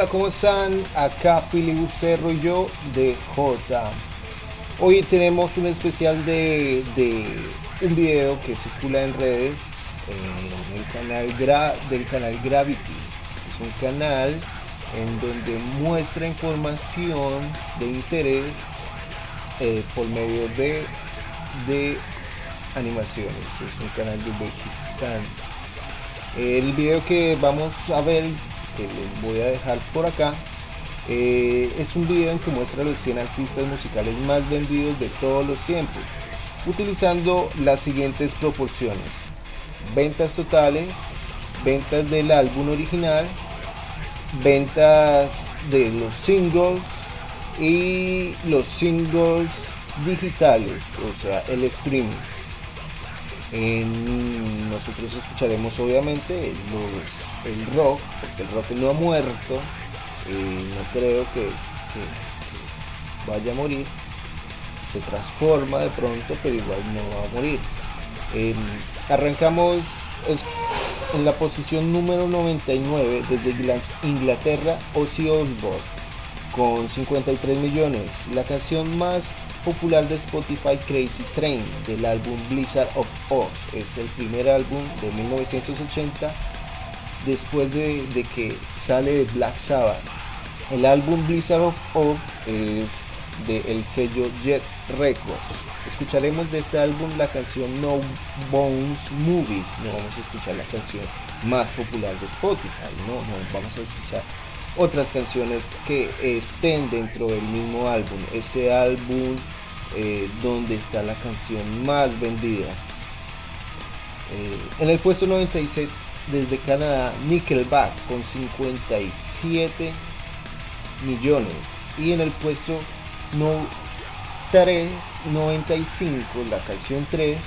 Hola, ¿cómo están? Acá Filibusterro y yo de J. Hoy tenemos un especial de, un video que circula en redes en el canal del canal Gravity. Es un canal en donde muestra información de interés eh, por medio de, de animaciones. Es un canal de Uzbekistán. El video que vamos a ver, que les voy a dejar por acá, eh, es un video en que muestra los 100 artistas musicales más vendidos de todos los tiempos, utilizando las siguientes proporciones. Ventas totales, ventas del álbum original, ventas de los singles y los singles digitales, o sea, el streaming nosotros escucharemos obviamente el rock, porque el rock no ha muerto, y no creo que, vaya a morir. Se transforma de pronto, pero igual no va a morir. Em, arrancamos en la posición número 99 desde Inglaterra, Ozzy Osbourne, con 53 millones. La canción más popular de Spotify Crazy Train del álbum Blizzard of Oz. Es el primer álbum de 1980 después de, que sale de Black Sabbath. El álbum Blizzard of Oz es del sello Jet Records. Escucharemos de este álbum la canción No Bones Movies. No vamos a escuchar la canción más popular de Spotify. No, no vamos a escuchar otras canciones que estén dentro del mismo álbum. Ese álbum eh, donde está la canción más vendida. Eh, en el puesto 96 desde Canadá, Nickelback con 57 millones. Y en el puesto no 395, la canción 3,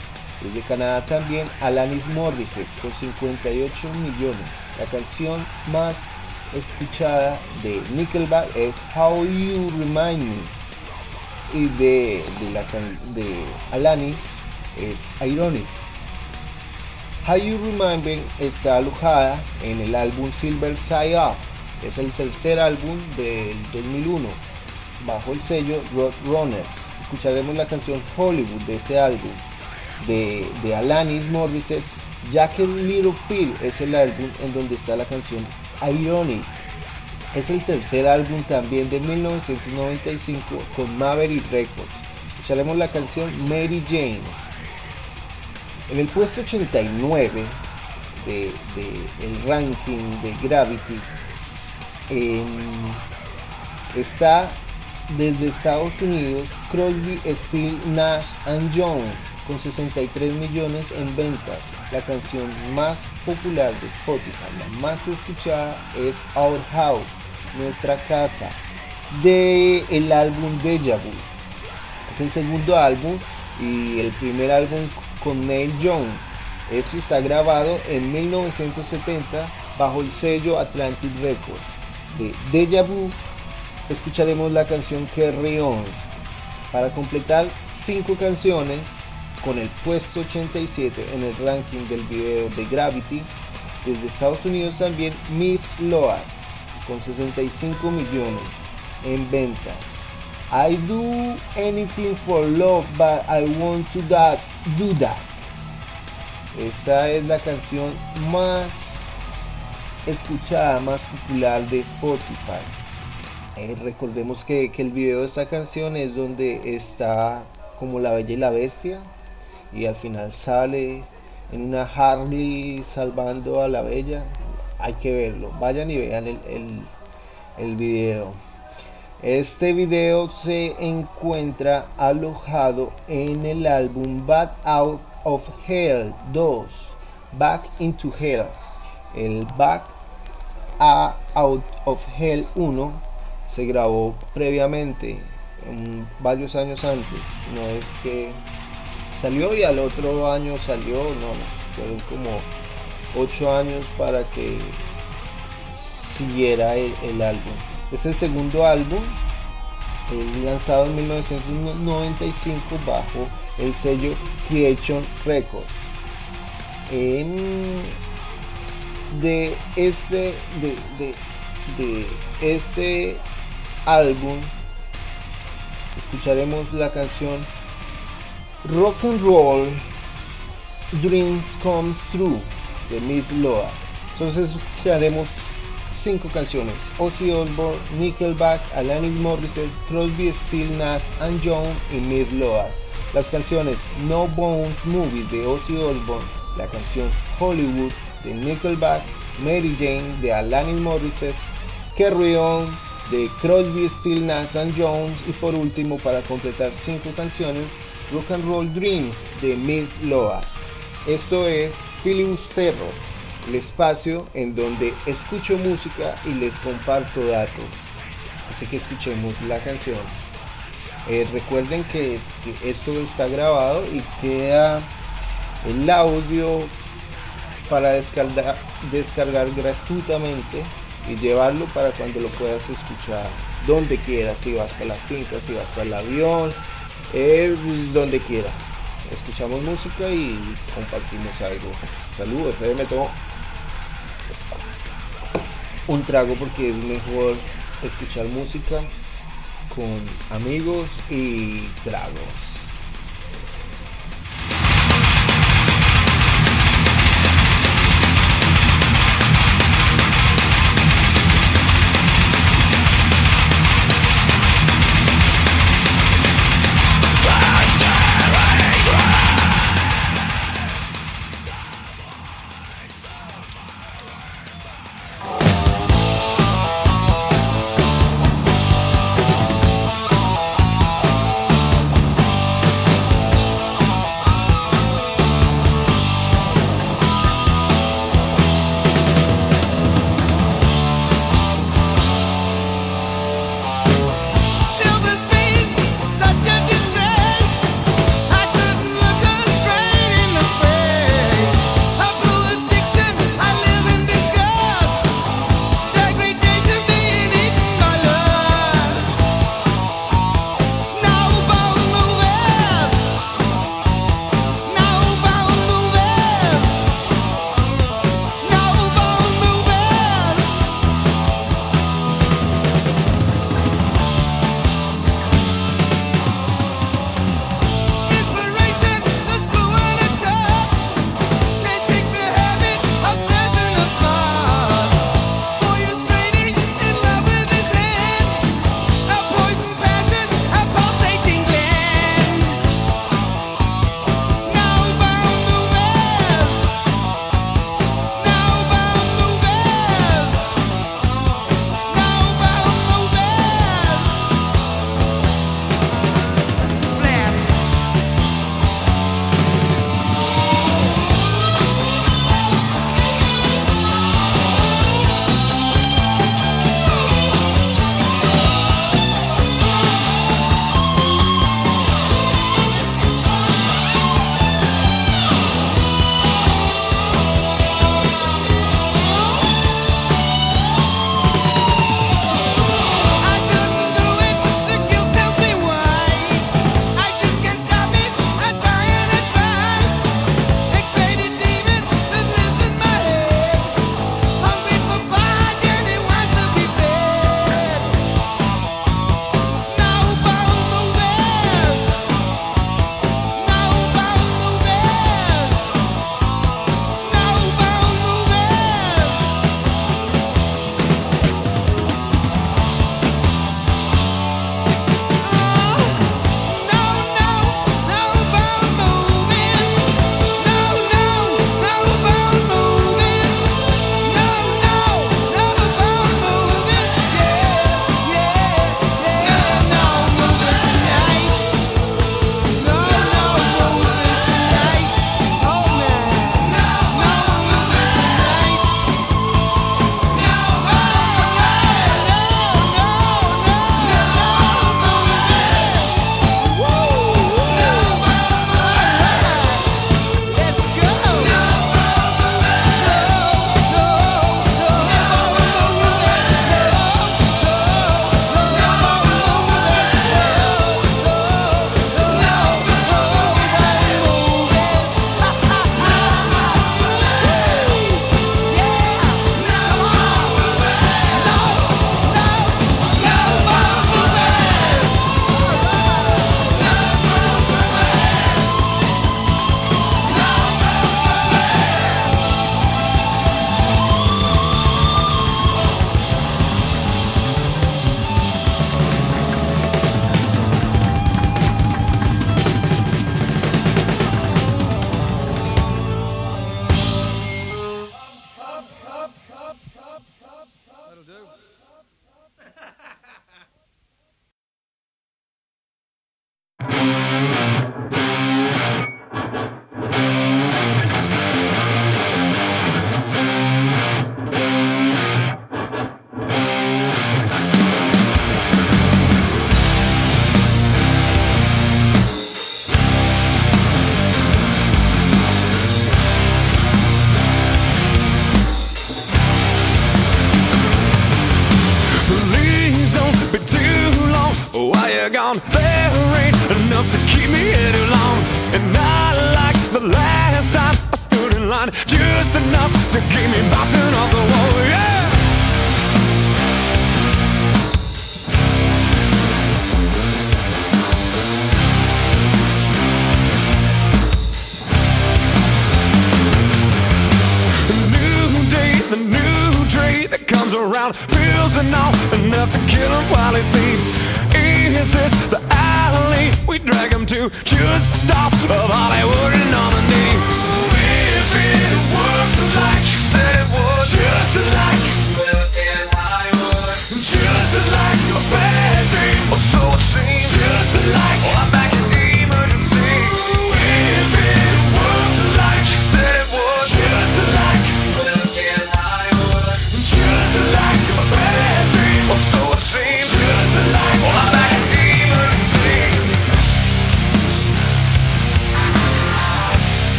desde Canadá también, Alanis Morissette con 58 millones. La canción más escuchada de Nickelback es How You Remind Me. Y de, la, de Alanis es Ironic. How You Me está alojada en el álbum Silver Side Up. Es el tercer álbum del 2001 bajo el sello Roadrunner. Escucharemos la canción Hollywood de ese álbum de, de Alanis Morissette. Jack Little Pill es el álbum en donde está la canción Ironic. Es el tercer álbum también de 1995 con Maverick Records. Escucharemos la canción Mary James. En el puesto 89 del el ranking de Gravity em, está desde Estados Unidos Crosby, Steel, Nash and Young con 63 millones en ventas. La canción más popular de Spotify, la más escuchada, es Our House, nuestra casa, de álbum Deja Vu. Es el segundo álbum y el primer álbum con Neil Young. Esto está grabado en 1970 bajo el sello Atlantic Records. De Deja Vu escucharemos la canción Carry On. Para completar cinco canciones, con el puesto 87 en el ranking del video de Gravity. Desde Estados Unidos también Myth Load con 65 millones en ventas. I do anything for love, but I want to that, do that. Esa es la canción más escuchada, más popular de Spotify. Eh, recordemos que, que el video de esta canción es donde está como la bella y la bestia y al final sale en una Harley salvando a la bella. Hay que verlo. Vayan y vean el, el, video. Este video se encuentra alojado en el álbum Back Out of Hell 2. Back into Hell. El Back Out of Hell 1 se grabó previamente, varios años antes. No es que salió y al otro año salió, no, fueron como ocho años para que siguiera el, álbum. Es el segundo álbum, es lanzado en 1995 bajo el sello Creation Records. de este, de, de este álbum escucharemos la canción Rock and Roll Dreams Comes True de Miss Loa. Entonces escucharemos cinco canciones: Ozzy Osbourne, Nickelback, Alanis Morissette, Crosby, Still Nash and Young y Miss Loa. Las canciones No Bones Movie de Ozzy Osbourne, la canción Hollywood de Nickelback, Mary Jane de Alanis Morissette, Carry On de Crosby, Still Nash and Jones y por último para completar cinco canciones Rock and Roll Dreams de Miss Loa. Esto es Filibusterro, el espacio en donde escucho música y les comparto datos. Así que escuchemos la canción. Eh, recuerden que, esto está grabado y queda el audio para descargar, descargar gratuitamente y llevarlo para cuando lo puedas escuchar donde quieras, si vas para la finca, si vas para el avión, eh, donde quiera. Escuchamos música y compartimos algo. Saludos, me tomo un trago porque es mejor escuchar música con amigos y tragos.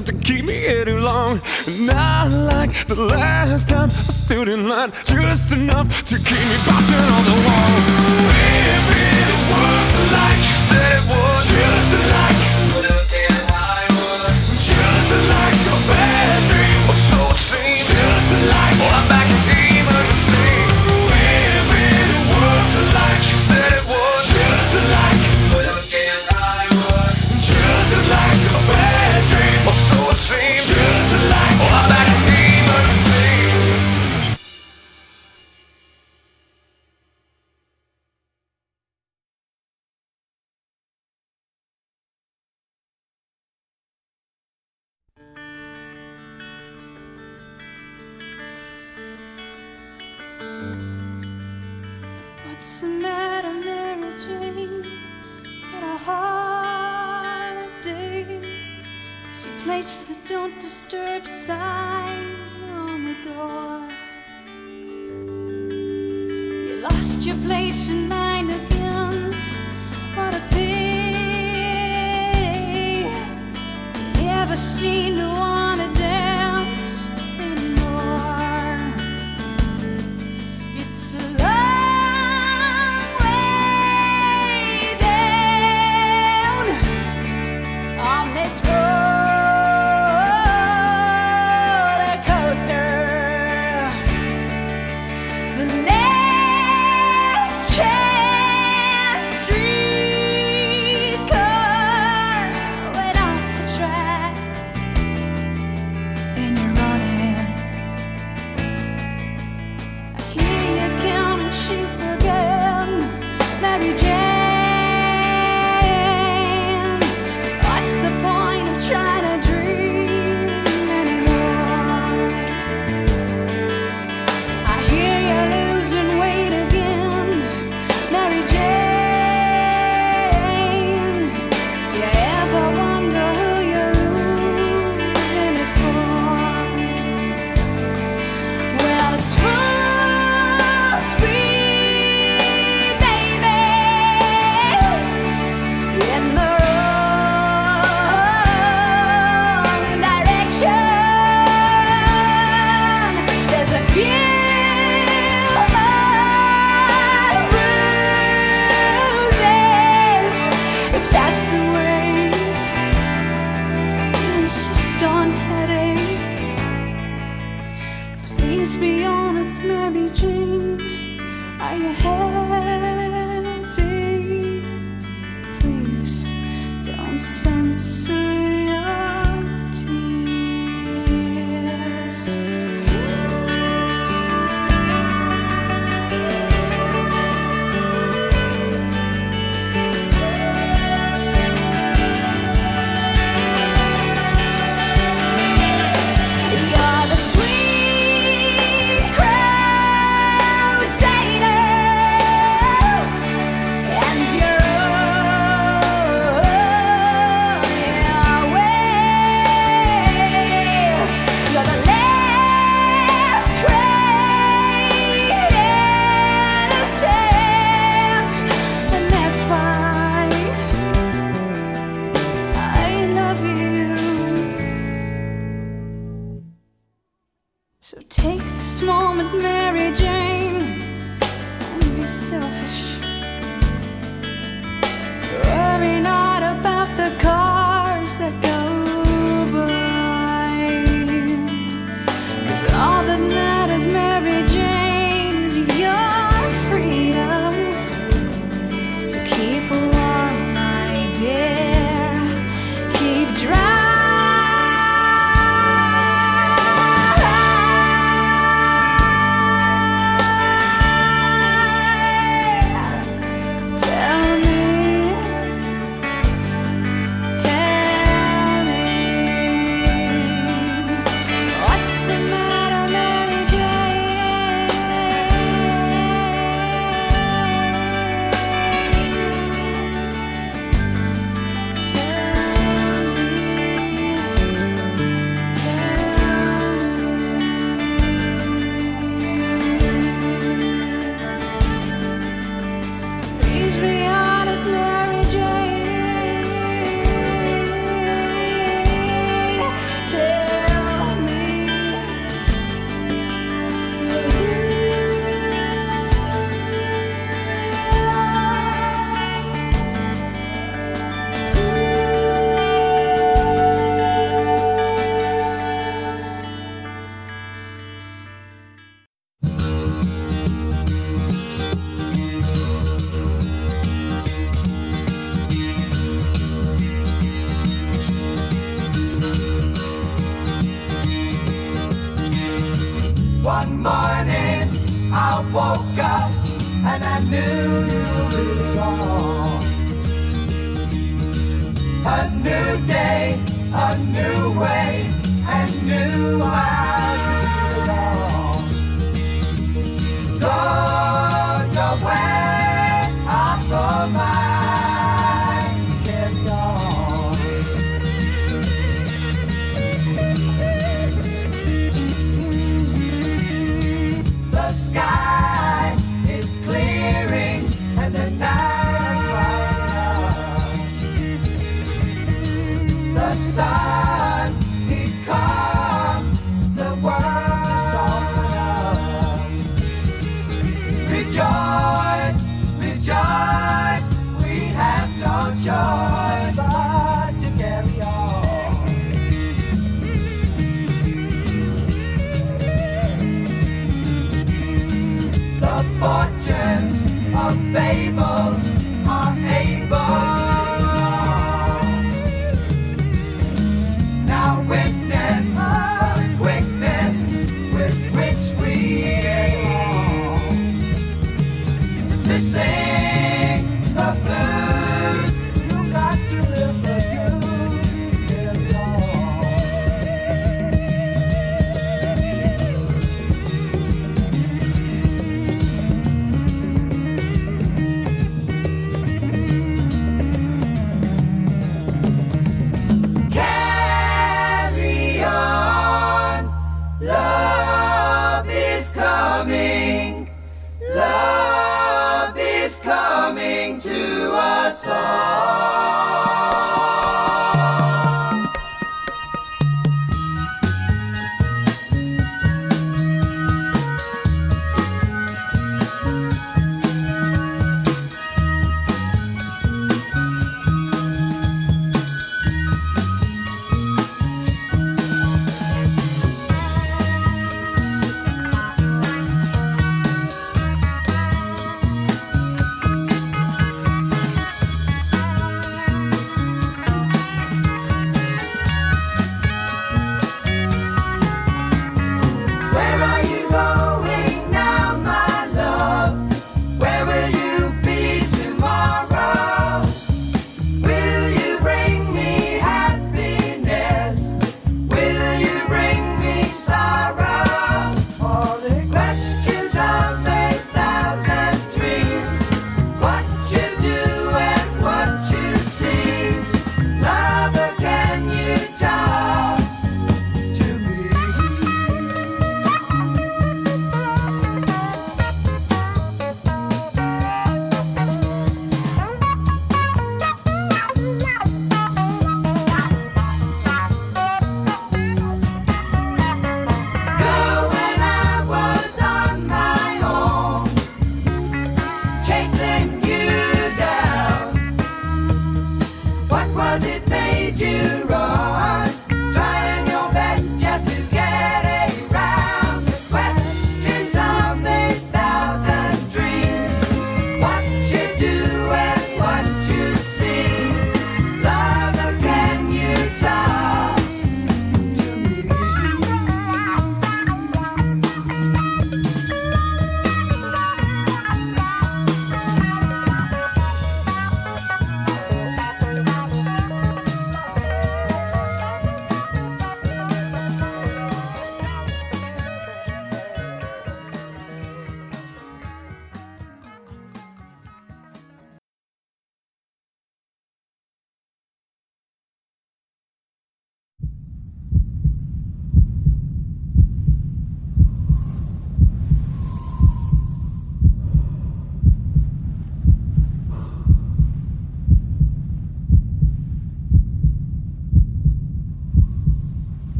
enough to keep me here too long. Not like the last time I stood in line, just enough to keep me bouncing on the wall. If it worked like you said.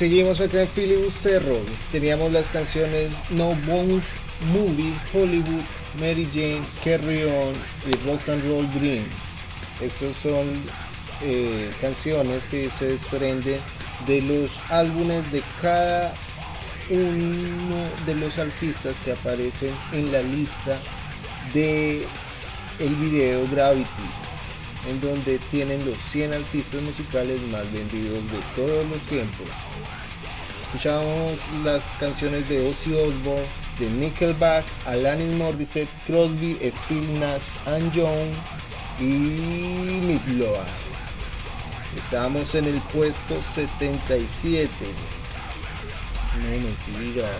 Seguimos acá en Filibusterro, teníamos las canciones No Bones Movie, Hollywood, Mary Jane, Carry On y Rock and Roll Dream. Estas son eh, canciones que se desprenden de los álbumes de cada uno de los artistas que aparecen en la lista de el video Gravity en donde tienen los 100 artistas musicales más vendidos de todos los tiempos escuchamos las canciones de Ozzy Osbourne de Nickelback, Alanis Morissette, Crosby, Steve Nash and Young y Midloa. Estamos en el puesto 77. No mentiras.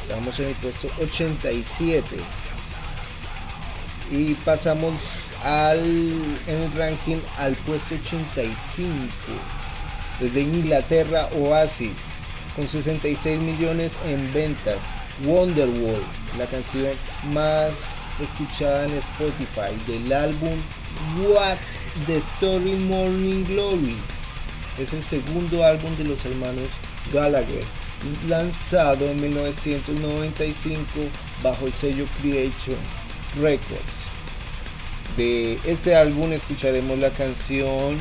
Estamos en el puesto 87. Y pasamos al en el ranking al puesto 85. Desde Inglaterra, Oasis, con 66 millones en ventas. Wonderwall, la canción más escuchada en Spotify del álbum What's the Story Morning Glory. Es el segundo álbum de los hermanos Gallagher, lanzado en 1995 bajo el sello Creation Records. De este álbum escucharemos la canción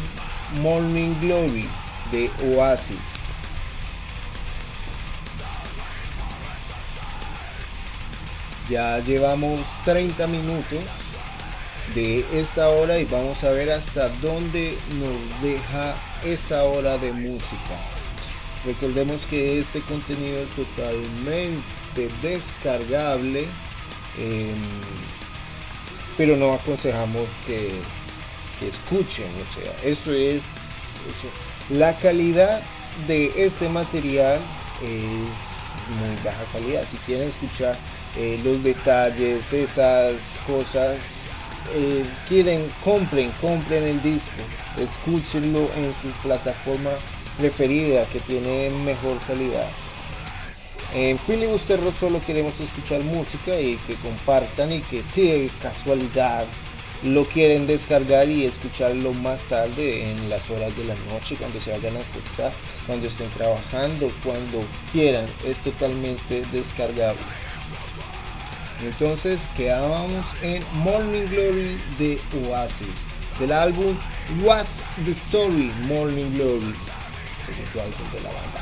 Morning Glory de Oasis. Ya llevamos 30 minutos de esta hora y vamos a ver hasta dónde nos deja esta hora de música. Recordemos que este contenido es totalmente descargable, pero no aconsejamos que, escuchen. O sea, esto es la calidad de este material es muy baja calidad. Si quieren escuchar eh, los detalles, esas cosas. Eh, quieren, compren, compren el disco, escúchenlo en su plataforma preferida que tiene mejor calidad. En Filibuster Rock solo queremos escuchar música y que compartan y que si de casualidad lo quieren descargar y escucharlo más tarde en las horas de la noche, cuando se vayan a acostar, cuando estén trabajando, cuando quieran, es totalmente descargable. Entonces quedábamos en Morning Glory de Oasis, del álbum What's the Story Morning Glory, segundo álbum de la banda.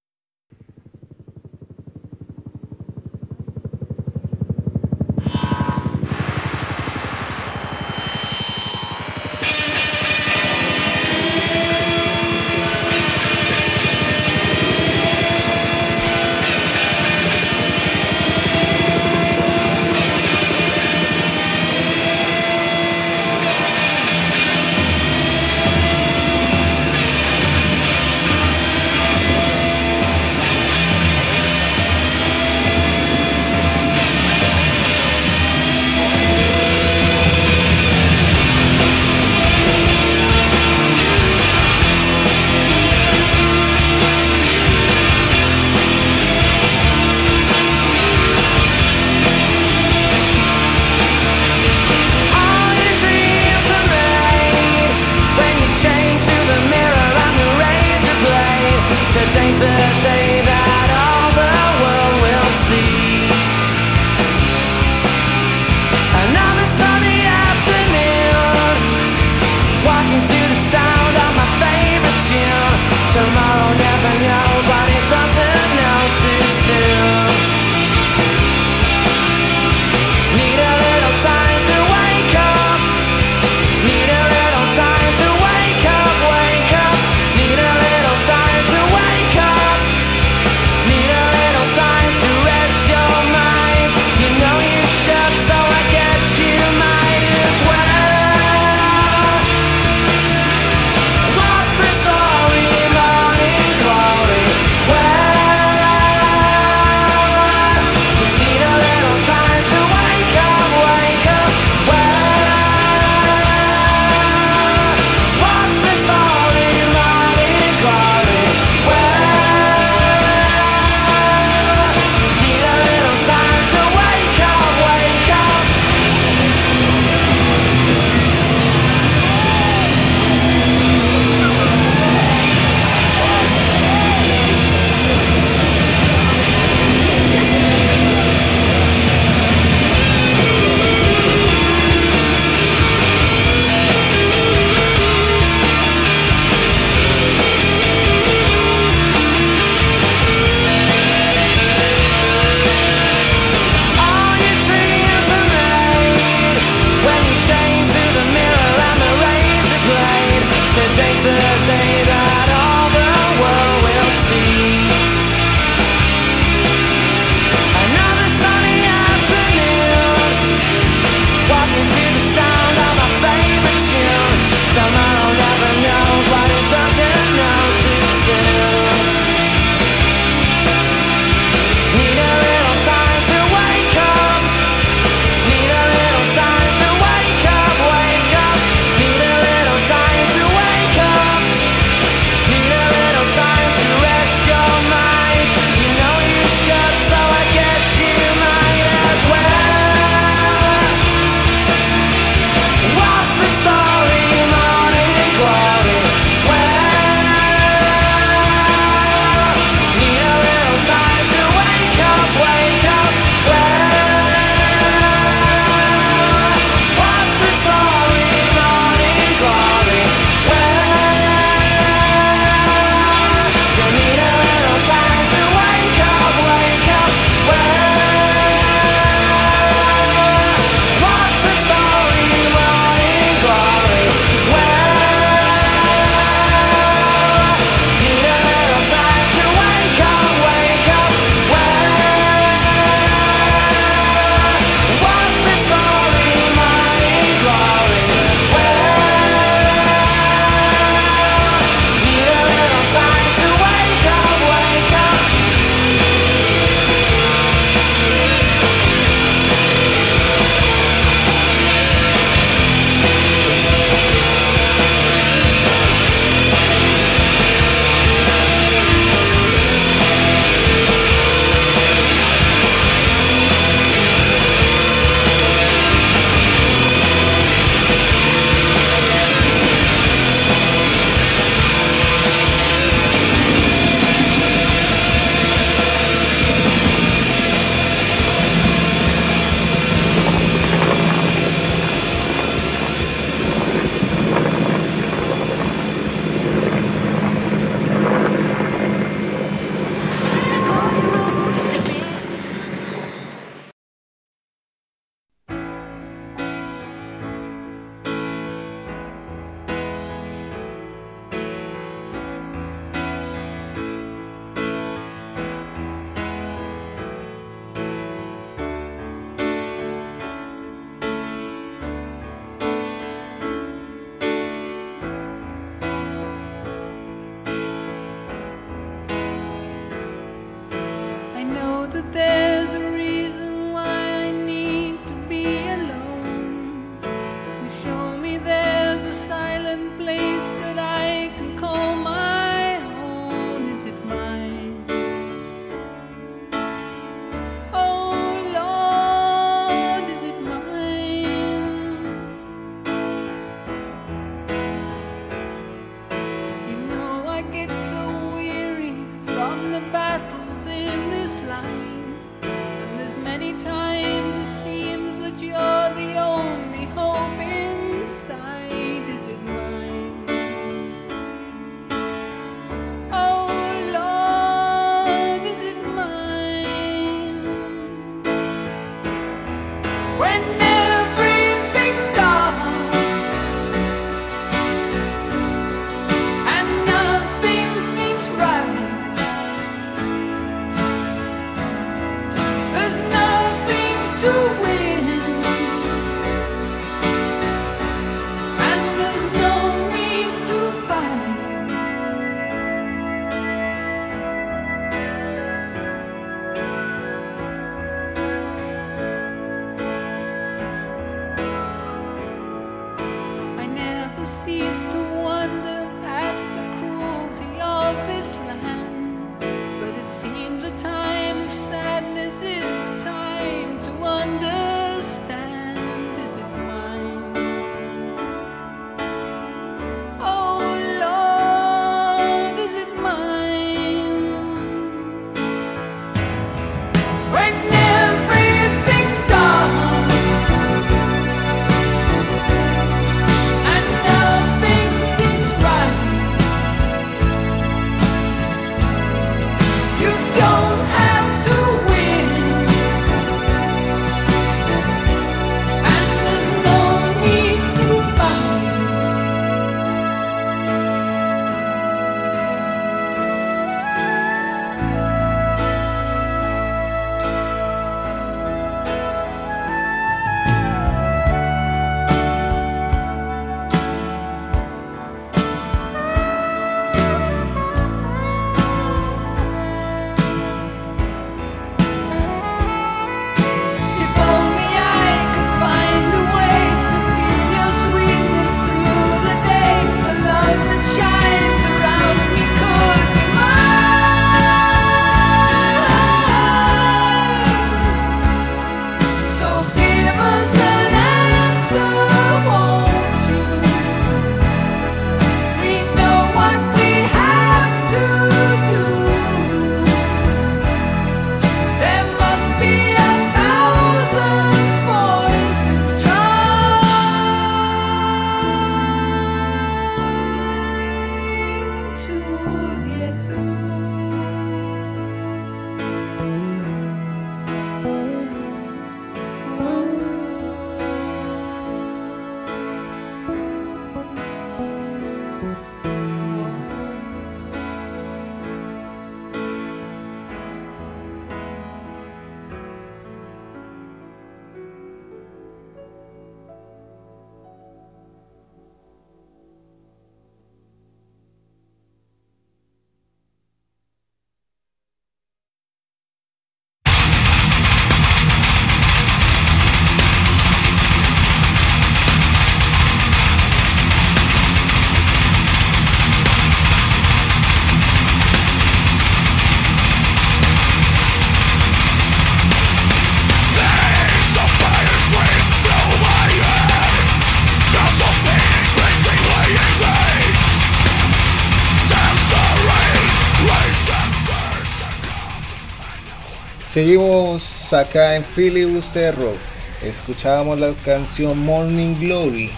Seguimos acá en Filibuster Rock. Escuchábamos la canción Morning Glory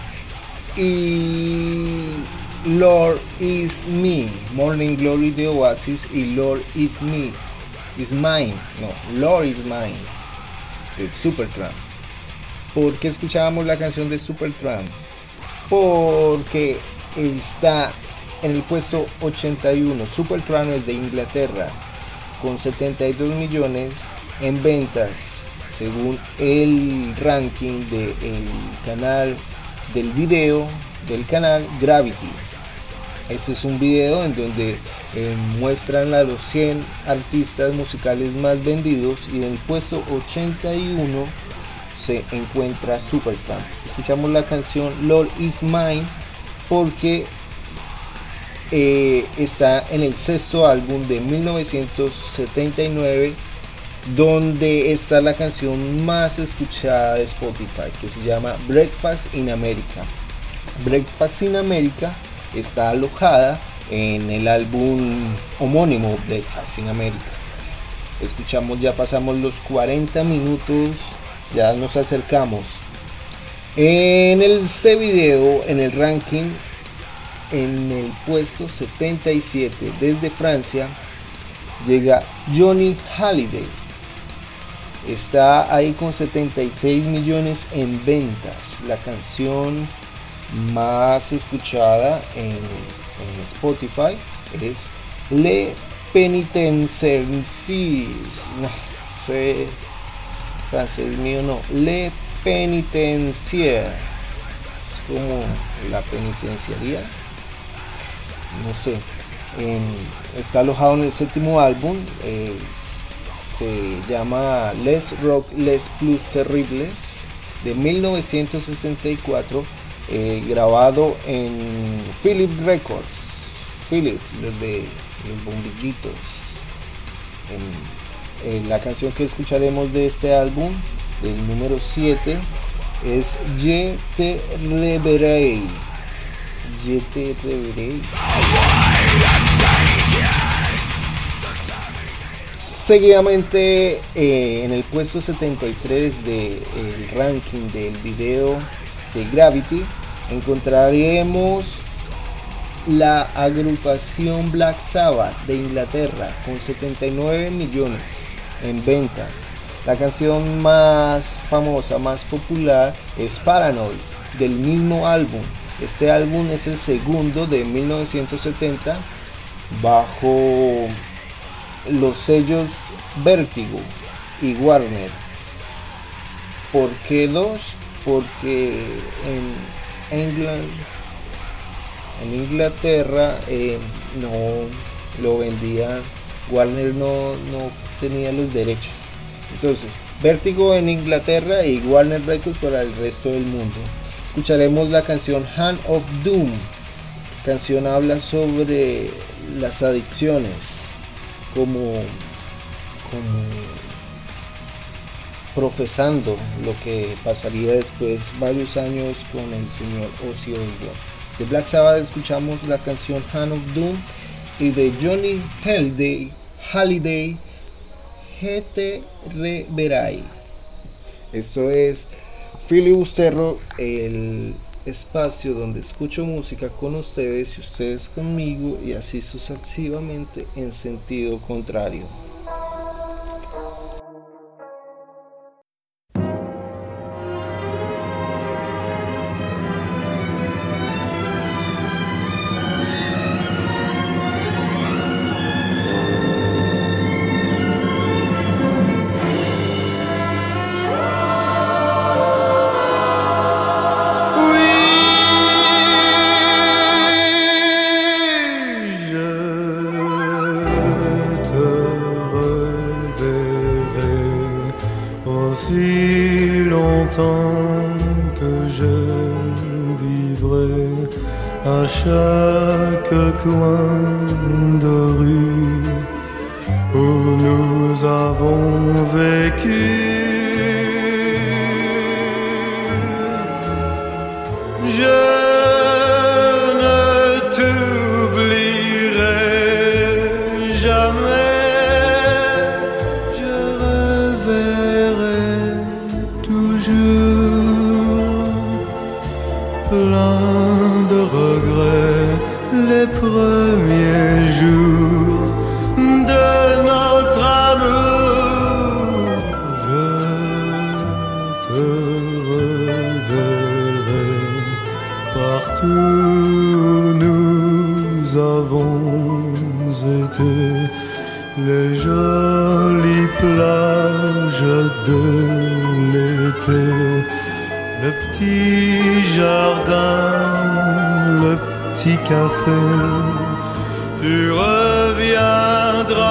y Lord is Me. Morning Glory de Oasis y Lord is Me. Is Mine. No, Lord is Mine. De Supertramp. ¿Por qué escuchábamos la canción de Supertramp? Porque está en el puesto 81. Supertramp es de Inglaterra con 72 millones en ventas según el ranking del canal del video del canal Gravity. Este es un video en donde eh, muestran a los 100 artistas musicales más vendidos y en el puesto 81 se encuentra Supertramp. Escuchamos la canción Lord Is Mine porque eh, está en el sexto álbum de 1979 donde está la canción más escuchada de Spotify que se llama Breakfast in America. Breakfast in America está alojada en el álbum homónimo Breakfast in America. Escuchamos, ya pasamos los 40 minutos, ya nos acercamos. En este video, en el ranking, en el puesto 77 desde Francia llega Johnny Halliday. Está ahí con 76 millones en ventas. La canción más escuchada en, Spotify es Le Penitencencies. No sé, francés mío no. Le Penitencier. Es como la penitenciaría. No sé. Está alojado en el séptimo álbum. eh, se llama Les Rock Les Plus Terribles de 1964 eh, grabado en Philip Records Philips los de los bombillitos eh, la canción que escucharemos de este álbum del número 7 es Je te reverei Seguidamente eh, en el puesto 73 del ranking del video de Gravity encontraremos la agrupación Black Sabbath de Inglaterra con 79 millones en ventas. La canción más famosa, más popular es Paranoid del mismo álbum. Este álbum es el segundo de 1970 bajo los sellos Vértigo y Warner. ¿Por qué dos? Porque en en Inglaterra eh, no lo vendían, Warner no, no tenía los derechos. Entonces, Vértigo en Inglaterra y Warner Records para el resto del mundo. Escucharemos la canción Hand of Doom. Canción habla sobre las adicciones como, como profesando lo que pasaría después varios años con el señor Ozzy. De Black Sabbath escuchamos la canción Hand of Doom y de Johnny Halliday, Halliday GT Reverai. Esto es Filibusterro, el espacio donde escucho música con ustedes y ustedes conmigo y así sucesivamente en sentido contrario. Tu reviendras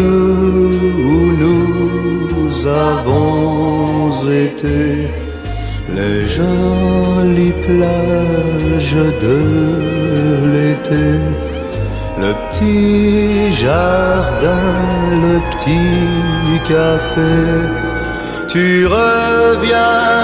où nous avons été, les jolies plages de l'été, le petit jardin, le petit café, tu reviendras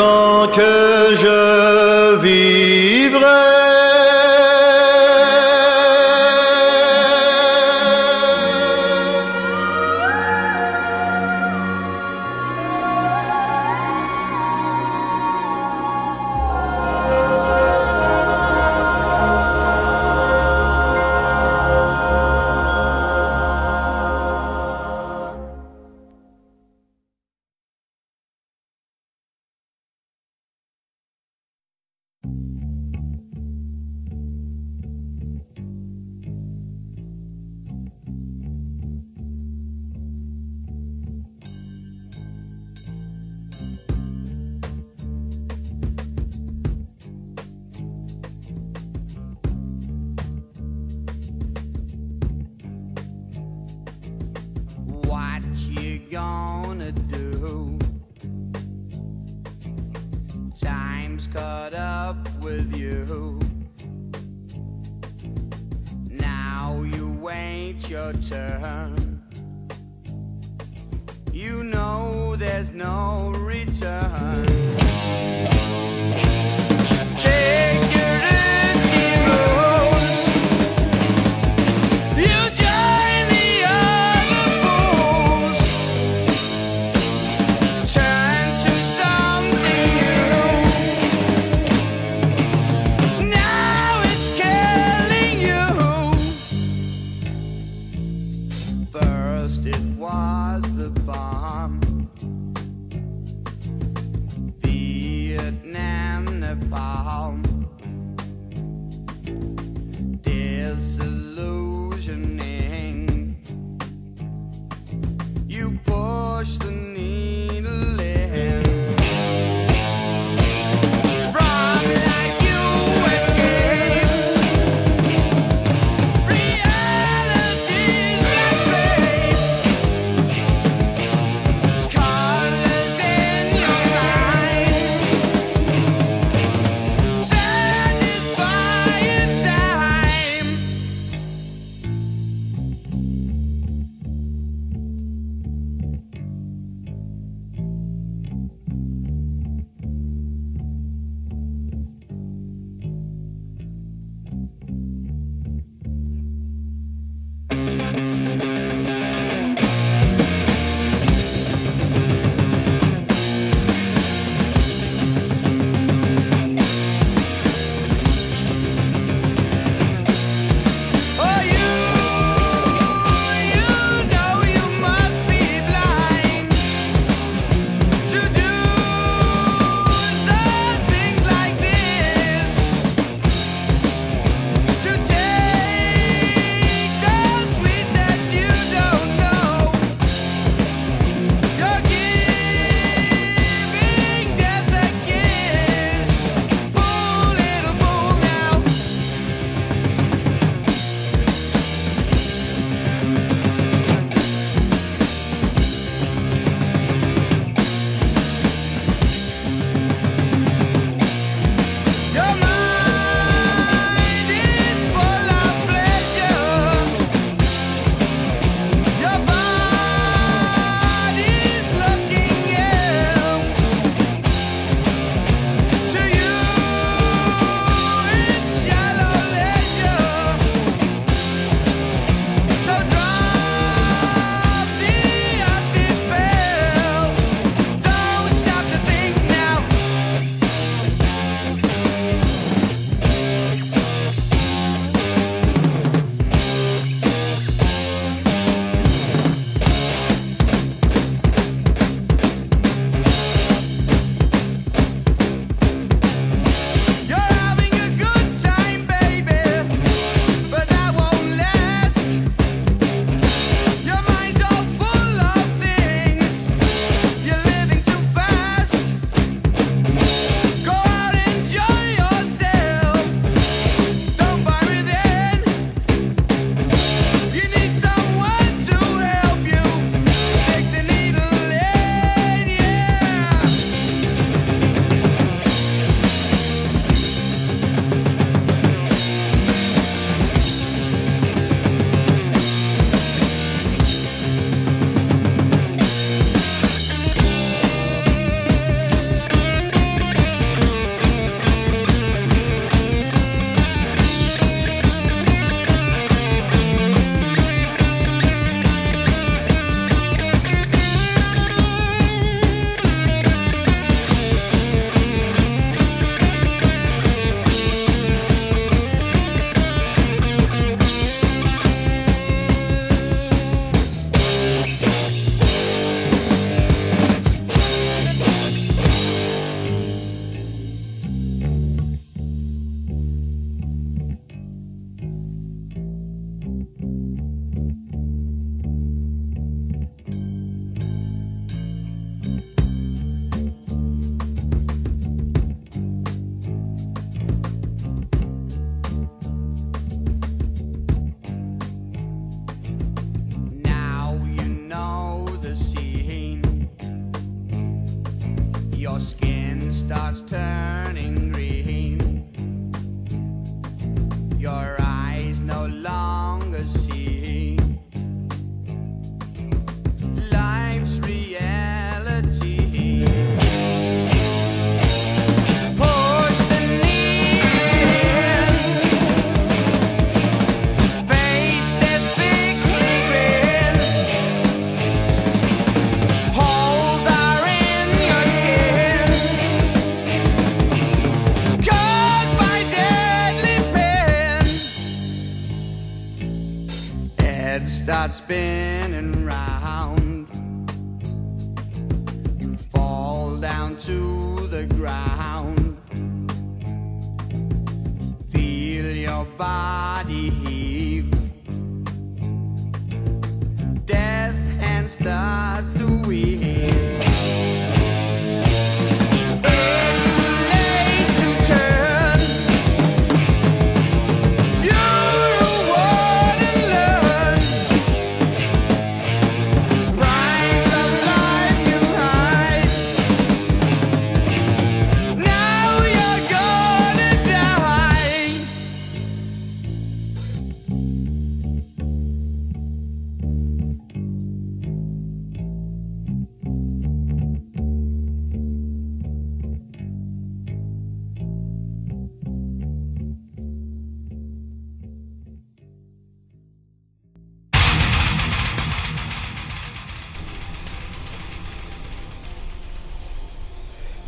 tant que je vivrai.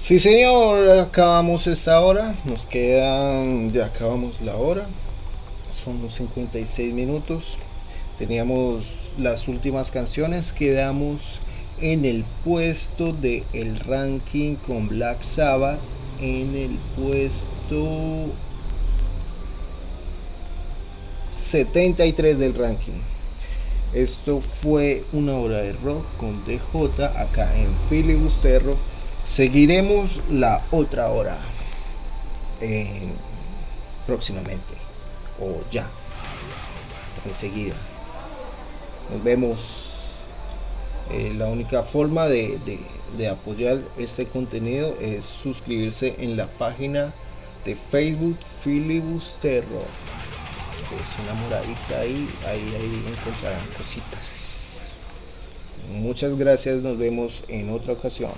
Sí, señor, acabamos esta hora. Nos quedan, ya acabamos la hora. Son los 56 minutos. Teníamos las últimas canciones. Quedamos en el puesto del el ranking con Black Sabbath. En el puesto 73 del ranking. Esto fue una hora de rock con DJ acá en Filibusterro. Seguiremos la otra hora eh, próximamente o ya, enseguida. Nos vemos. Eh, la única forma de, de- apoyar este contenido es suscribirse en la página de Facebook Filibusterro. Es una moradita ahí, ahí, ahí encontrarán cositas. Muchas gracias, nos vemos en otra ocasión.